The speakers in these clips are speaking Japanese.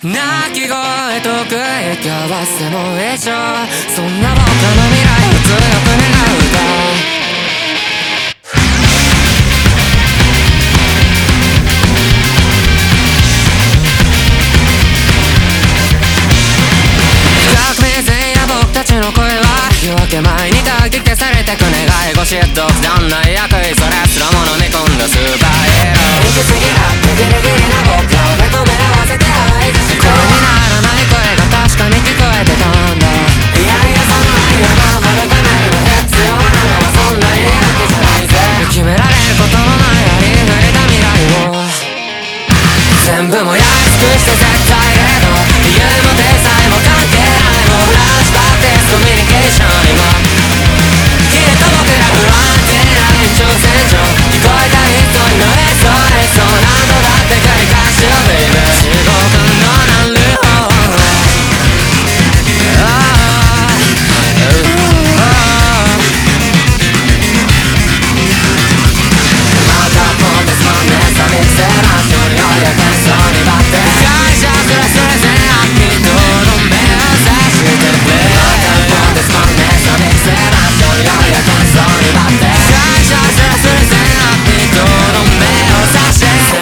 泣き声と食い合わせも一緒そんな僕の未来を全部燃やし尽くして絶対への理由もデザインも関係ないもん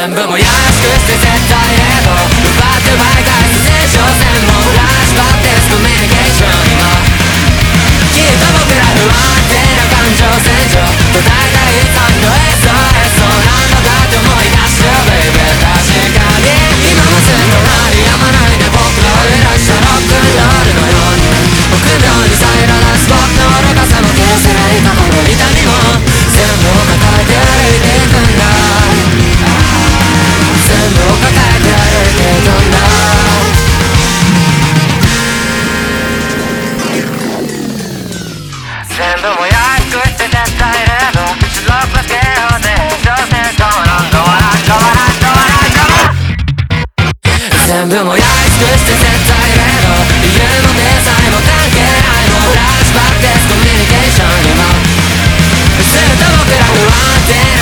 全部もやしくして全部もやしてくして絶対0ド理由もデザインも関係ないもフラッシュバックですコミュニケーションにも。全ると僕ら不安定な